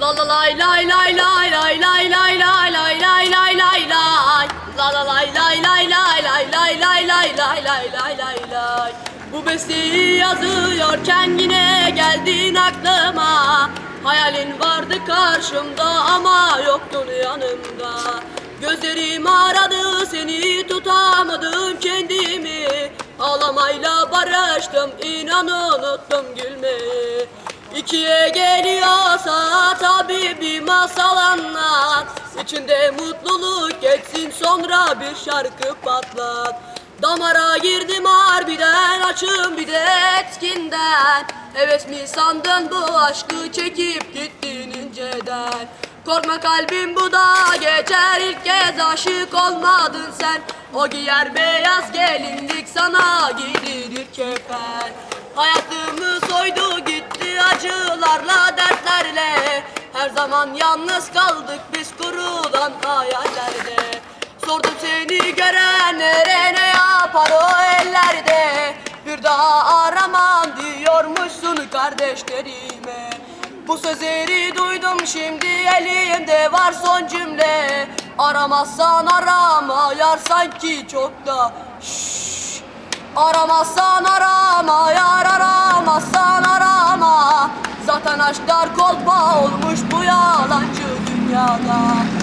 La la lay lay lay lay lay lay lay lay lay lay lay lay lay La la lay lay lay lay lay lay lay lay lay lay lay lay lay Bu besteyi yazıyorken yine geldin aklıma Hayalin vardı karşımda ama yoktun yanımda Gözlerim aradı seni tutamadım kendimi Ağlamayla barıştım inan unuttum gülmeyi İkiye geliyorsa tabi bir masal anlat. İçinde mutluluk geçsin sonra bir şarkı patlat. Damara girdim harbiden açım bir de etkinden. Evet mi sandın bu aşkı çekip gittin inceden? Korkma kalbim bu da geçer ilk kez aşık olmadın sen. O giyer beyaz gelinlik sana giydirir kefen. Hayatımı soydu Zaman yalnız kaldık biz kurulan hayallerde. Sordum seni görenlere ne yapar o ellerde? Bir daha aramam diyormuşsun kardeşlerime. Bu sözleri duydum şimdi elimde var son cümle. Aramazsan arama yar sanki çok da Şşş. Aramazsan arama yar arama yanaşlar kolpa olmuş bu yalancı dünyada.